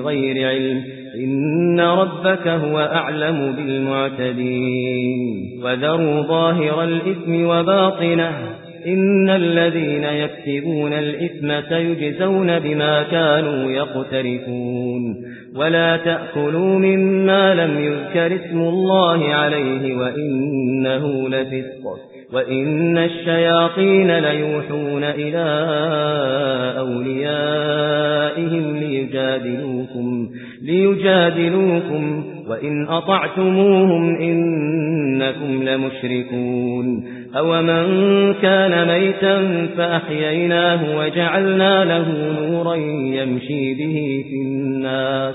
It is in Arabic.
بغير علم. إن ربك هو أعلم بالمعتدين. وذروا ظاهر الإثم وباطنه. إن الذين يكتبون الإثم سيجزون بما كانوا يقترفون. ولا تأكلوا مما لم يذكر اسم الله عليه وإنه لفسق. وإن الشياطين ليوحون إلى أوليائهم ليجادلوكم, وإن أطعتموهم إنكم لمشركون أو من كان ميتا فأحييناه وجعلنا له نورا يمشي به في الناس